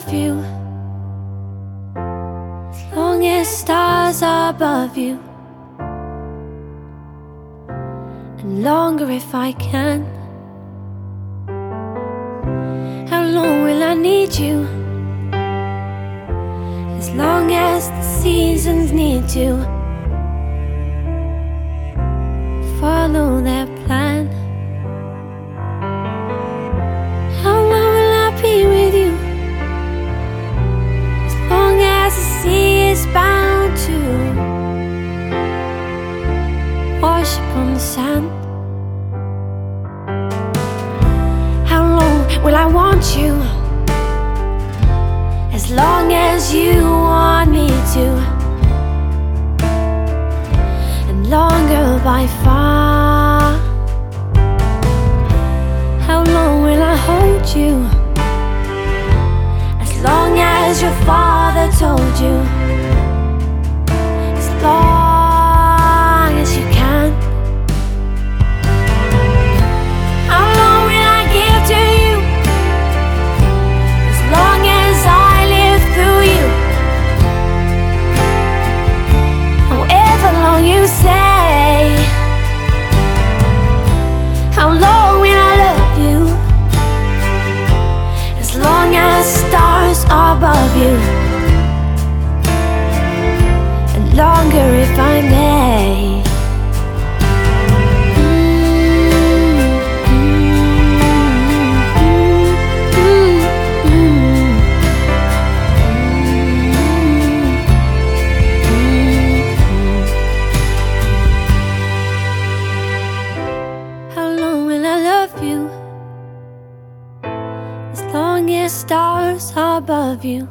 love you. As long as stars are above you. And longer if I can. How long will I need you? As long as the seasons need to wash upon the sand. How long will I want you? As long as you want me to, and longer by far. How long will I hold you? As long as your father told you. And longer if I may. How long will I love you? As long as stars are above you.